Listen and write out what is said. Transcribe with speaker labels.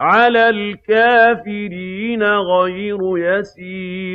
Speaker 1: عَلَى الْكَافِرِينَ غَيْرُ يَسِيرٍ